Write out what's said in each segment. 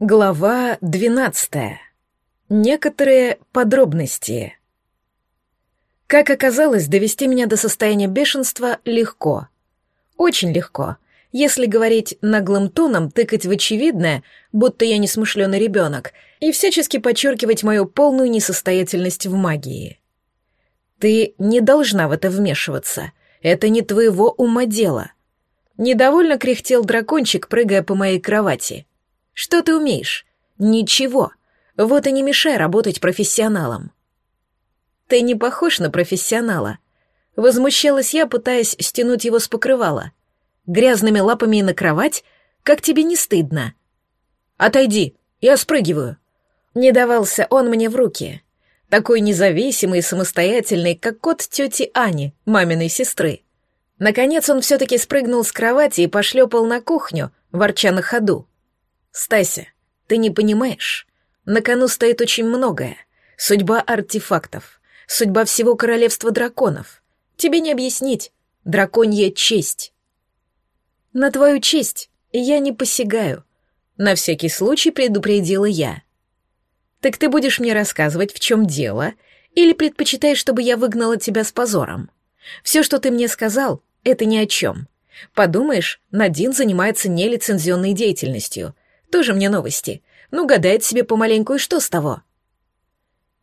Глава двенадцатая. Некоторые подробности. Как оказалось, довести меня до состояния бешенства легко. Очень легко. Если говорить наглым тоном, тыкать в очевидное, будто я несмышленый ребенок, и всячески подчеркивать мою полную несостоятельность в магии. Ты не должна в это вмешиваться. Это не твоего ума дело. Недовольно кряхтел дракончик, прыгая по моей кровати. Что ты умеешь? Ничего. Вот и не мешай работать профессионалом. Ты не похож на профессионала. Возмущалась я, пытаясь стянуть его с покрывала. Грязными лапами на кровать? Как тебе не стыдно? Отойди, я спрыгиваю. Не давался он мне в руки. Такой независимый и самостоятельный, как кот тети Ани, маминой сестры. Наконец он все-таки спрыгнул с кровати и пошлепал на кухню, ворча на ходу. Стася, ты не понимаешь. На кону стоит очень многое. Судьба артефактов, судьба всего королевства драконов. Тебе не объяснить. Драконья честь. На твою честь я не посягаю. На всякий случай предупредила я. Так ты будешь мне рассказывать, в чем дело, или предпочитаешь, чтобы я выгнала тебя с позором? Все, что ты мне сказал, это ни о чем. Подумаешь, Надин занимается нелицензионной деятельностью — тоже мне новости. Ну, гадает себе помаленьку, и что с того?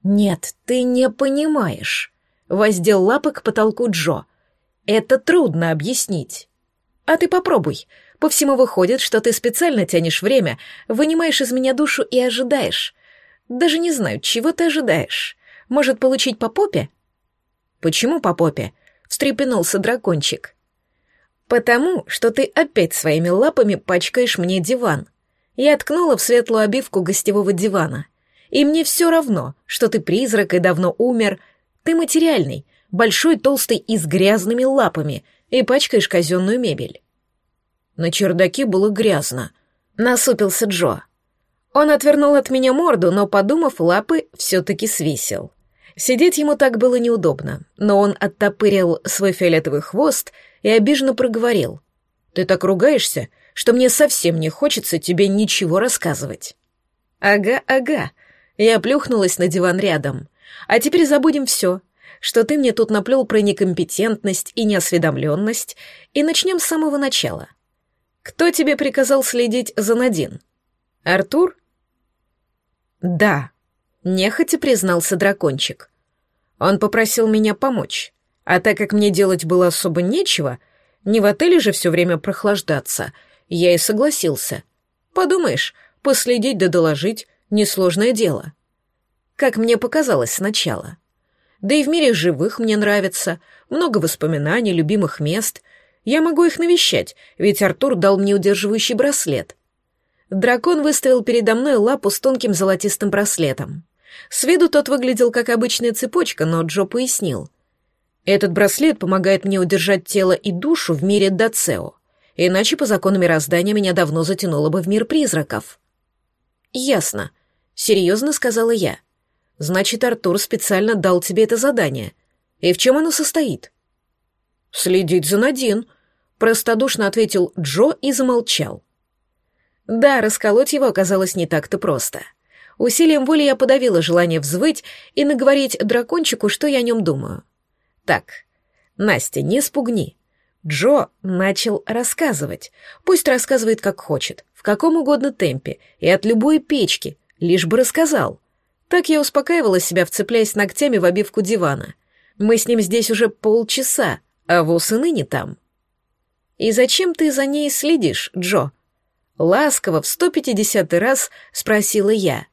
Нет, ты не понимаешь. Воздел лапы к потолку Джо. Это трудно объяснить. А ты попробуй. По всему выходит, что ты специально тянешь время, вынимаешь из меня душу и ожидаешь. Даже не знаю, чего ты ожидаешь. Может, получить по попе? Почему по попе? Встрепенулся дракончик. Потому, что ты опять своими лапами пачкаешь мне диван. Я ткнула в светлую обивку гостевого дивана. И мне все равно, что ты призрак и давно умер. Ты материальный, большой, толстый и с грязными лапами, и пачкаешь казенную мебель. На чердаке было грязно. Насупился Джо. Он отвернул от меня морду, но, подумав, лапы все-таки свесил. Сидеть ему так было неудобно, но он оттопырил свой фиолетовый хвост и обиженно проговорил. «Ты так ругаешься, что мне совсем не хочется тебе ничего рассказывать». «Ага, ага». Я плюхнулась на диван рядом. «А теперь забудем все, что ты мне тут наплел про некомпетентность и неосведомленность, и начнем с самого начала. Кто тебе приказал следить за Надин? Артур?» «Да», — нехотя признался дракончик. «Он попросил меня помочь, а так как мне делать было особо нечего, не в отеле же все время прохлаждаться, я и согласился. Подумаешь, последить да доложить — несложное дело. Как мне показалось сначала. Да и в мире живых мне нравится, много воспоминаний, любимых мест. Я могу их навещать, ведь Артур дал мне удерживающий браслет. Дракон выставил передо мной лапу с тонким золотистым браслетом. С виду тот выглядел как обычная цепочка, но Джо пояснил. Этот браслет помогает мне удержать тело и душу в мире Дацео иначе по закону мироздания меня давно затянуло бы в мир призраков. «Ясно», — серьезно сказала я. «Значит, Артур специально дал тебе это задание. И в чем оно состоит?» «Следить за Надин», — простодушно ответил Джо и замолчал. Да, расколоть его оказалось не так-то просто. Усилием воли я подавила желание взвыть и наговорить дракончику, что я о нем думаю. «Так, Настя, не спугни. Джо начал рассказывать. Пусть рассказывает как хочет, в каком угодно темпе и от любой печки, лишь бы рассказал. Так я успокаивала себя, вцепляясь ногтями в обивку дивана. Мы с ним здесь уже полчаса, а вот и ныне там. «И зачем ты за ней следишь, Джо?» Ласково в сто пятидесятый раз спросила я.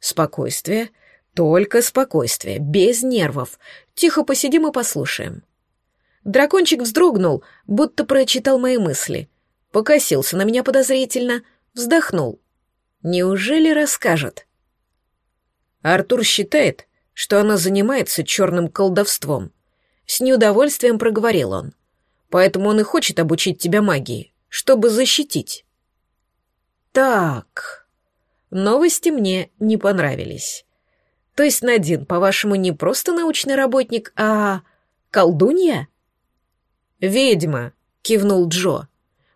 «Спокойствие, только спокойствие, без нервов. Тихо посидим и послушаем». Дракончик вздрогнул, будто прочитал мои мысли. Покосился на меня подозрительно, вздохнул. Неужели расскажет? Артур считает, что она занимается черным колдовством. С неудовольствием проговорил он. Поэтому он и хочет обучить тебя магии, чтобы защитить. Так. Новости мне не понравились. То есть Надин, по-вашему, не просто научный работник, а колдунья? «Ведьма», — кивнул Джо.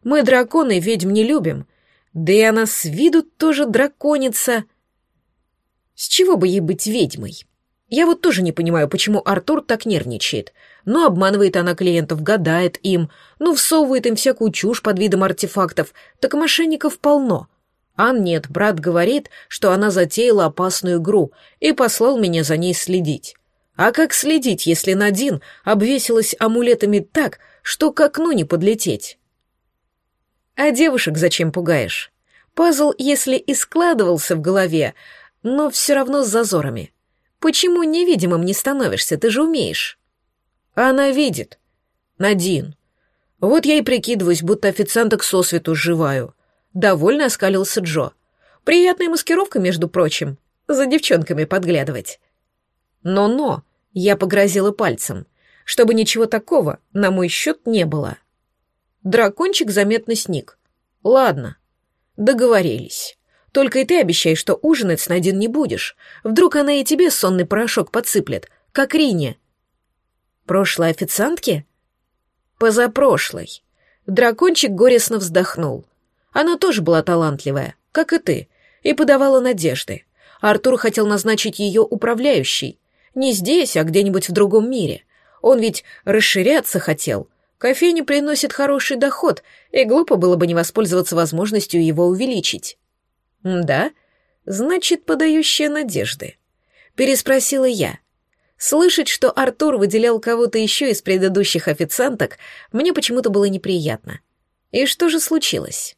«Мы, драконы, ведьм не любим. Да и она с виду тоже драконица. С чего бы ей быть ведьмой? Я вот тоже не понимаю, почему Артур так нервничает. Ну, обманывает она клиентов, гадает им, ну, всовывает им всякую чушь под видом артефактов, так мошенников полно. А нет, брат говорит, что она затеяла опасную игру и послал меня за ней следить. А как следить, если Надин обвесилась амулетами так, что к окну не подлететь? А девушек зачем пугаешь? Пазл, если и складывался в голове, но все равно с зазорами. Почему невидимым не становишься, ты же умеешь? Она видит. Надин. Вот я и прикидываюсь, будто официанток сосвету сживаю. Довольно оскалился Джо. Приятная маскировка, между прочим. За девчонками подглядывать. Но-но, я погрозила пальцем, чтобы ничего такого на мой счет не было. Дракончик заметно сник. Ладно, договорились. Только и ты обещай, что ужинать с Надин не будешь. Вдруг она и тебе сонный порошок подсыплет, как Рине. Прошлой официантке? Позапрошлой. Дракончик горестно вздохнул. Она тоже была талантливая, как и ты, и подавала надежды. Артур хотел назначить ее управляющей. Не здесь, а где-нибудь в другом мире. Он ведь расширяться хотел. Кофейня приносит хороший доход, и глупо было бы не воспользоваться возможностью его увеличить. «Да? Значит, подающая надежды?» Переспросила я. Слышать, что Артур выделял кого-то еще из предыдущих официанток, мне почему-то было неприятно. И что же случилось?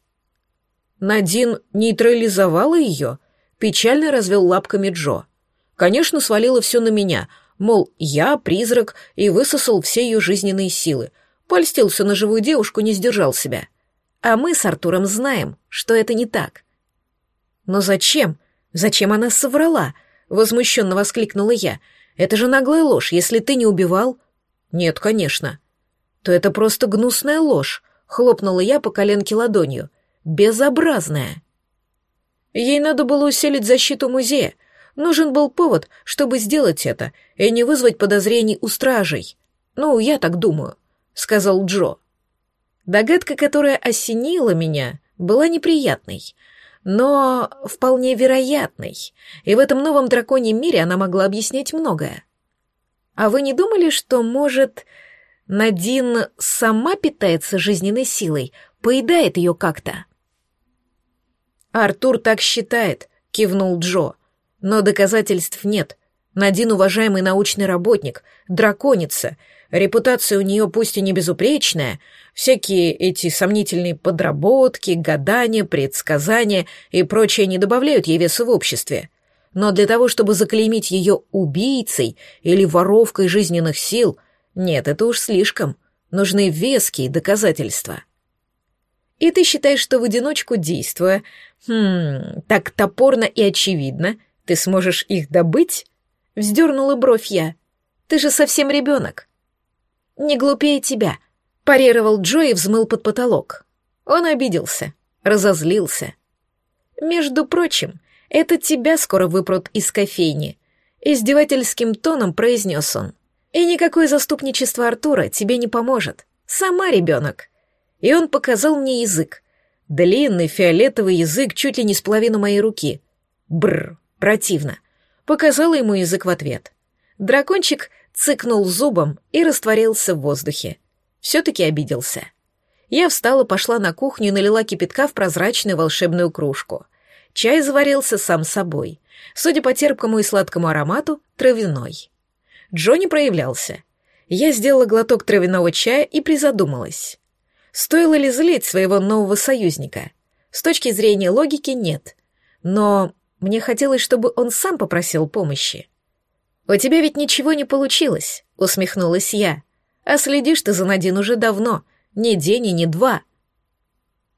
Надин нейтрализовала ее, печально развел лапками Джо. Конечно, свалила все на меня, мол, я призрак и высосал все ее жизненные силы. Польстился на живую девушку, не сдержал себя. А мы с Артуром знаем, что это не так. Но зачем? Зачем она соврала? Возмущенно воскликнула я. Это же наглая ложь, если ты не убивал. Нет, конечно. То это просто гнусная ложь, хлопнула я по коленке ладонью. Безобразная. Ей надо было усилить защиту музея. Нужен был повод, чтобы сделать это и не вызвать подозрений у стражей. Ну, я так думаю, сказал Джо. Догадка, которая осенила меня, была неприятной, но вполне вероятной, и в этом новом драконьем мире она могла объяснять многое. А вы не думали, что, может, Надин сама питается жизненной силой, поедает ее как-то? Артур так считает, кивнул Джо, но доказательств нет. Надин уважаемый научный работник, драконица, репутация у нее пусть и не безупречная, всякие эти сомнительные подработки, гадания, предсказания и прочее не добавляют ей веса в обществе. Но для того, чтобы заклеймить ее убийцей или воровкой жизненных сил, нет, это уж слишком. Нужны веские доказательства. И ты считаешь, что в одиночку действуя, хм, так топорно и очевидно, ты сможешь их добыть? Вздернула бровь я. Ты же совсем ребенок. Не глупее тебя, парировал Джо и взмыл под потолок. Он обиделся, разозлился. Между прочим, это тебя скоро выпрут из кофейни. Издевательским тоном произнес он. И никакое заступничество Артура тебе не поможет. Сама ребенок. И он показал мне язык. Длинный фиолетовый язык чуть ли не с половину моей руки. Бррр, противно. Показала ему язык в ответ. Дракончик цыкнул зубом и растворился в воздухе. Все-таки обиделся. Я встала, пошла на кухню и налила кипятка в прозрачную волшебную кружку. Чай заварился сам собой. Судя по терпкому и сладкому аромату, травяной. Джонни проявлялся. Я сделала глоток травяного чая и призадумалась. Стоило ли злить своего нового союзника? С точки зрения логики нет. Но мне хотелось, чтобы он сам попросил помощи. «У тебя ведь ничего не получилось», — усмехнулась я. «А следишь ты за Надин уже давно, ни день и ни два».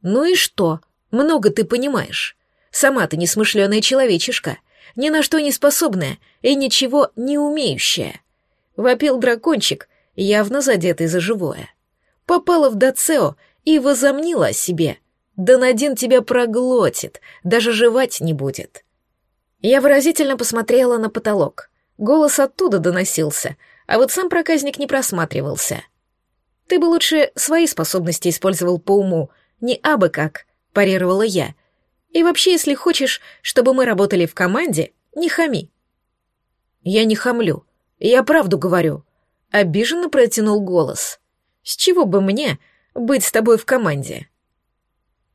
«Ну и что? Много ты понимаешь. Сама ты несмышленая человечишка, ни на что не способная и ничего не умеющая». Вопил дракончик, явно задетый за живое. Попала в Дацео и возомнила о себе. Да Надин тебя проглотит, даже жевать не будет. Я выразительно посмотрела на потолок. Голос оттуда доносился, а вот сам проказник не просматривался. «Ты бы лучше свои способности использовал по уму, не абы как», — парировала я. И вообще, если хочешь, чтобы мы работали в команде, не хами». «Я не хамлю. Я правду говорю», — обиженно протянул голос. «С чего бы мне быть с тобой в команде?»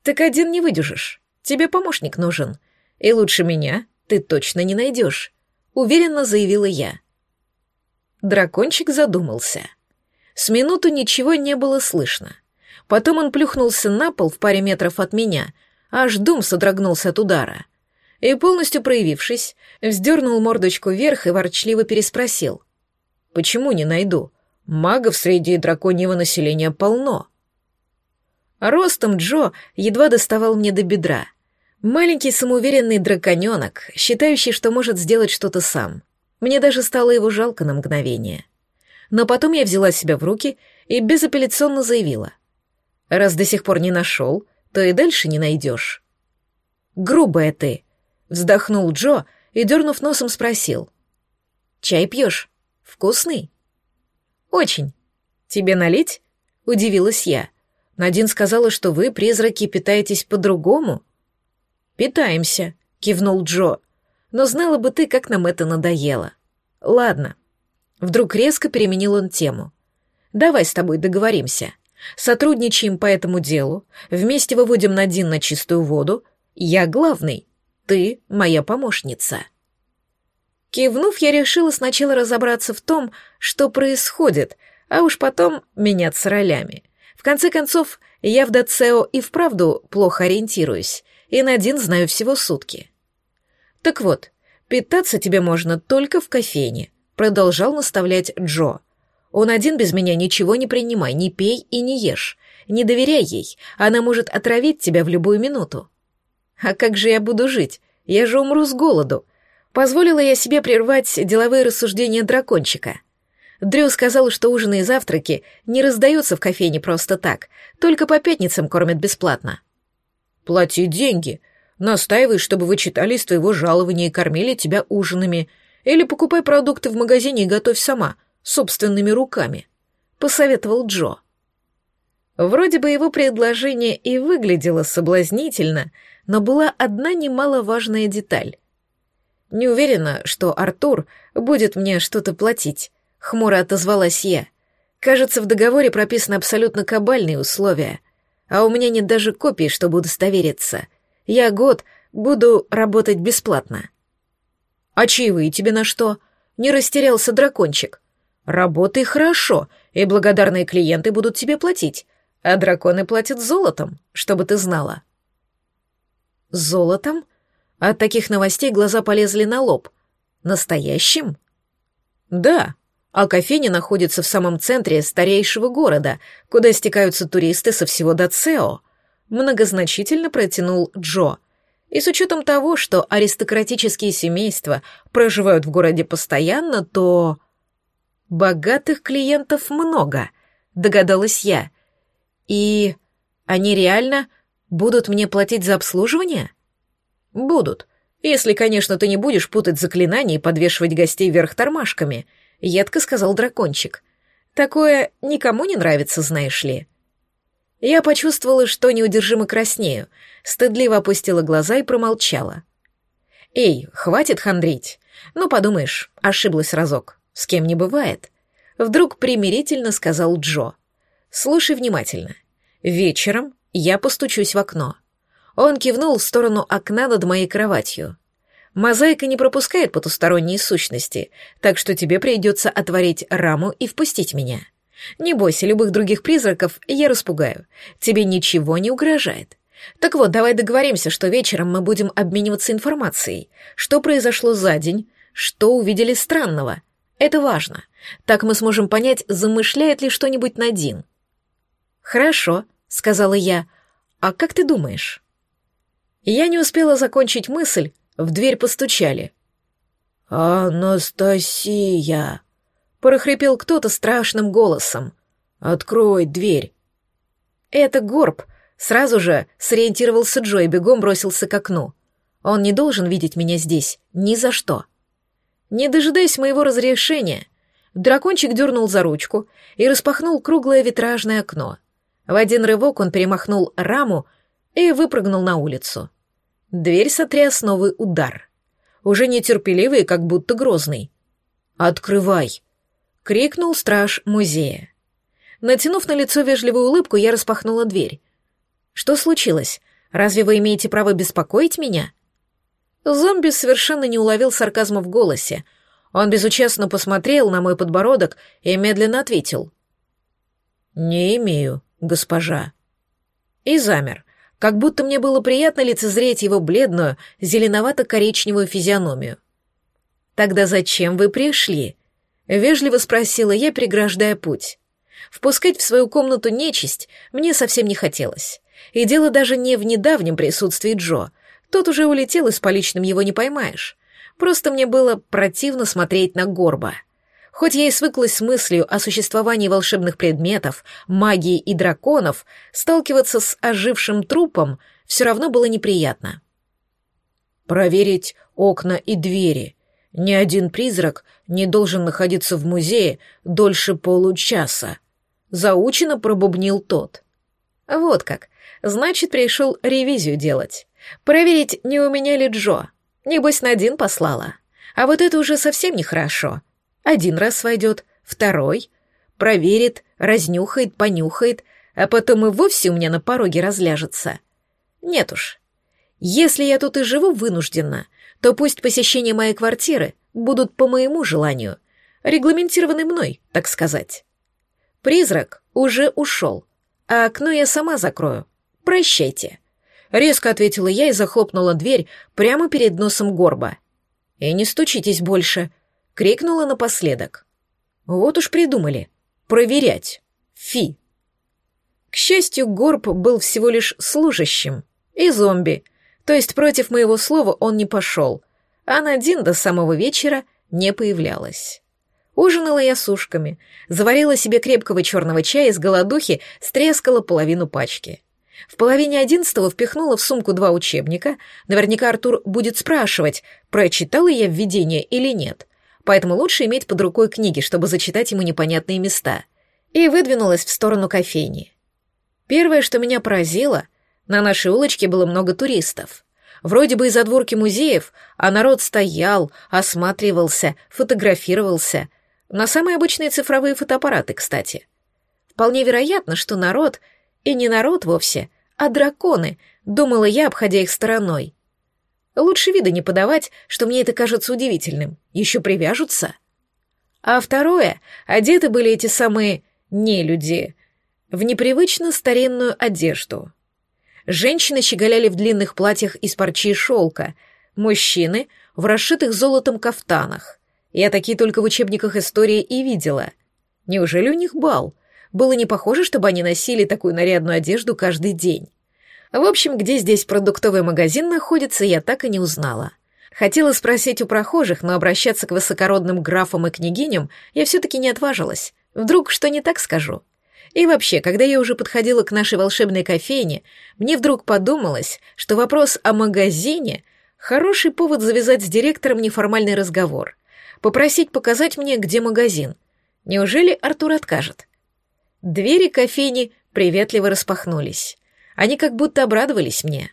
«Так один не выдержишь. Тебе помощник нужен. И лучше меня ты точно не найдешь», — уверенно заявила я. Дракончик задумался. С минуту ничего не было слышно. Потом он плюхнулся на пол в паре метров от меня, аж дом содрогнулся от удара. И, полностью проявившись, вздернул мордочку вверх и ворчливо переспросил. «Почему не найду? Магов среди драконьего населения полно». Ростом Джо едва доставал мне до бедра. Маленький самоуверенный драконенок, считающий, что может сделать что-то сам. Мне даже стало его жалко на мгновение. Но потом я взяла себя в руки и безапелляционно заявила. «Раз до сих пор не нашел, то и дальше не найдешь». «Грубая ты», — вздохнул Джо и, дернув носом, спросил. «Чай пьешь? Вкусный?» «Очень. Тебе налить?» — удивилась я. «Надин сказала, что вы, призраки, питаетесь по-другому?» «Питаемся», — кивнул Джо но знала бы ты, как нам это надоело. Ладно. Вдруг резко переменил он тему. Давай с тобой договоримся. Сотрудничаем по этому делу, вместе выводим Надин на чистую воду. Я главный, ты моя помощница. Кивнув, я решила сначала разобраться в том, что происходит, а уж потом меняться ролями. В конце концов, я в Дацео и вправду плохо ориентируюсь, и на один знаю всего сутки. «Так вот, питаться тебе можно только в кофейне», — продолжал наставлять Джо. «Он один без меня ничего не принимай, не пей и не ешь. Не доверяй ей, она может отравить тебя в любую минуту». «А как же я буду жить? Я же умру с голоду», Позволила я себе прервать деловые рассуждения дракончика. Дрю сказал, что ужины и завтраки не раздаются в кофейне просто так, только по пятницам кормят бесплатно. «Плати деньги», Настаивай, чтобы вы читали из твоего жалования и кормили тебя ужинами. Или покупай продукты в магазине и готовь сама, собственными руками», — посоветовал Джо. Вроде бы его предложение и выглядело соблазнительно, но была одна немаловажная деталь. «Не уверена, что Артур будет мне что-то платить», — хмуро отозвалась я. «Кажется, в договоре прописаны абсолютно кабальные условия, а у меня нет даже копии, чтобы удостовериться. Я год буду работать бесплатно. А чаевые тебе на что? Не растерялся дракончик. Работай хорошо, и благодарные клиенты будут тебе платить, а драконы платят золотом, чтобы ты знала. Золотом? От таких новостей глаза полезли на лоб. Настоящим? Да, а кофейня находится в самом центре старейшего города, куда стекаются туристы со всего Дацео многозначительно протянул Джо. И с учетом того, что аристократические семейства проживают в городе постоянно, то... Богатых клиентов много, догадалась я. И они реально будут мне платить за обслуживание? Будут. Если, конечно, ты не будешь путать заклинания и подвешивать гостей вверх тормашками, едко сказал дракончик. Такое никому не нравится, знаешь ли. Я почувствовала, что неудержимо краснею, стыдливо опустила глаза и промолчала. «Эй, хватит хандрить. Ну, подумаешь, ошиблась разок. С кем не бывает». Вдруг примирительно сказал Джо. «Слушай внимательно. Вечером я постучусь в окно». Он кивнул в сторону окна над моей кроватью. Мозаика не пропускает потусторонние сущности, так что тебе придется отворить раму и впустить меня. Не бойся, любых других призраков я распугаю. Тебе ничего не угрожает. Так вот, давай договоримся, что вечером мы будем обмениваться информацией. Что произошло за день, что увидели странного. Это важно. Так мы сможем понять, замышляет ли что-нибудь Надин. Хорошо, сказала я. А как ты думаешь? Я не успела закончить мысль, в дверь постучали. «Анастасия!» прохрипел кто-то страшным голосом. «Открой дверь!» «Это Горб!» Сразу же сориентировался Джо и бегом бросился к окну. Он не должен видеть меня здесь, ни за что. Не дожидаясь моего разрешения, дракончик дернул за ручку и распахнул круглое витражное окно. В один рывок он перемахнул раму и выпрыгнул на улицу. Дверь сотряс новый удар. Уже нетерпеливый, как будто грозный. «Открывай!» — крикнул страж музея. Натянув на лицо вежливую улыбку, я распахнула дверь. «Что случилось? Разве вы имеете право беспокоить меня?» Зомби совершенно не уловил сарказма в голосе. Он безучастно посмотрел на мой подбородок и медленно ответил. «Не имею, госпожа». И замер, как будто мне было приятно лицезреть его бледную, зеленовато-коричневую физиономию. «Тогда зачем вы пришли?» — вежливо спросила я, преграждая путь. Впускать в свою комнату нечисть мне совсем не хотелось. И дело даже не в недавнем присутствии Джо. Тот уже улетел, и с поличным его не поймаешь. Просто мне было противно смотреть на Горба. Хоть я и свыклась с мыслью о существовании волшебных предметов, магии и драконов, сталкиваться с ожившим трупом все равно было неприятно. «Проверить окна и двери. Ни один призрак не должен находиться в музее дольше получаса», — заучено пробубнил тот. «Вот как. Значит, пришел ревизию делать. Проверить, не у меня ли Джо. Небось, на один послала. А вот это уже совсем нехорошо. Один раз войдет, второй. Проверит, разнюхает, понюхает, а потом и вовсе у меня на пороге разляжется. Нет уж. Если я тут и живу вынужденно, то пусть посещения моей квартиры будут по моему желанию, регламентированы мной, так сказать. Призрак уже ушел, а окно я сама закрою. Прощайте. Резко ответила я и захлопнула дверь прямо перед носом горба. «И не стучитесь больше!» — крикнула напоследок. «Вот уж придумали. Проверять. Фи!» К счастью, горб был всего лишь служащим. И зомби. То есть против моего слова он не пошел. А Надин до самого вечера не появлялась. Ужинала я сушками, заварила себе крепкого черного чая из голодухи, стрескала половину пачки. В половине одиннадцатого впихнула в сумку два учебника. Наверняка Артур будет спрашивать, прочитала я введение или нет. Поэтому лучше иметь под рукой книги, чтобы зачитать ему непонятные места. И выдвинулась в сторону кофейни. Первое, что меня поразило, на нашей улочке было много туристов. Вроде бы из-за дворки музеев, а народ стоял, осматривался, фотографировался. На самые обычные цифровые фотоаппараты, кстати. Вполне вероятно, что народ — и не народ вовсе, а драконы, думала я, обходя их стороной. Лучше вида не подавать, что мне это кажется удивительным. Еще привяжутся. А второе, одеты были эти самые нелюди в непривычно старинную одежду. Женщины щеголяли в длинных платьях из парчи и шелка, мужчины — в расшитых золотом кафтанах. Я такие только в учебниках истории и видела. Неужели у них бал — было не похоже, чтобы они носили такую нарядную одежду каждый день. В общем, где здесь продуктовый магазин находится, я так и не узнала. Хотела спросить у прохожих, но обращаться к высокородным графам и княгиням я все-таки не отважилась. Вдруг что не так скажу. И вообще, когда я уже подходила к нашей волшебной кофейне, мне вдруг подумалось, что вопрос о магазине — хороший повод завязать с директором неформальный разговор. Попросить показать мне, где магазин. Неужели Артур откажет? Двери кофейни приветливо распахнулись. Они как будто обрадовались мне.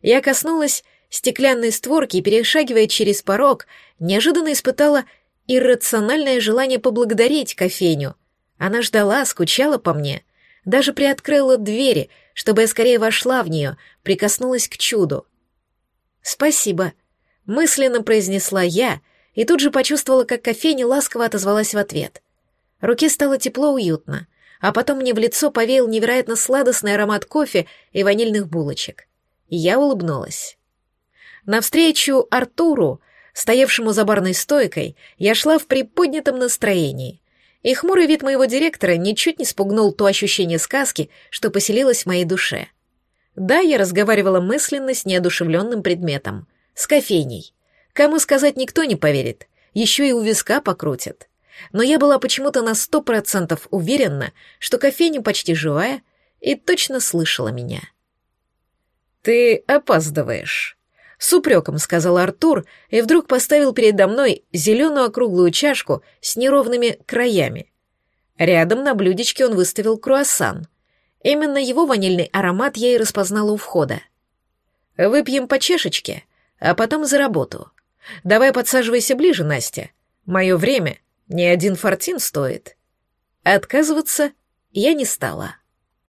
Я коснулась стеклянной створки и, перешагивая через порог, неожиданно испытала иррациональное желание поблагодарить кофейню. Она ждала, скучала по мне, даже приоткрыла двери, чтобы я скорее вошла в нее, прикоснулась к чуду. «Спасибо», — мысленно произнесла я и тут же почувствовала, как кофейня ласково отозвалась в ответ. Руке стало тепло, уютно а потом мне в лицо повеял невероятно сладостный аромат кофе и ванильных булочек. Я улыбнулась. Навстречу Артуру, стоявшему за барной стойкой, я шла в приподнятом настроении, и хмурый вид моего директора ничуть не спугнул то ощущение сказки, что поселилось в моей душе. Да, я разговаривала мысленно с неодушевленным предметом, с кофейней. Кому сказать никто не поверит, еще и у виска покрутят но я была почему-то на сто процентов уверена, что кофейня почти живая и точно слышала меня. «Ты опаздываешь», — с упреком сказал Артур и вдруг поставил передо мной зеленую округлую чашку с неровными краями. Рядом на блюдечке он выставил круассан. Именно его ванильный аромат я и распознала у входа. Выпьем по чашечке, а потом за работу. Давай подсаживайся ближе, Настя. Мое время ни один фортин стоит. Отказываться я не стала.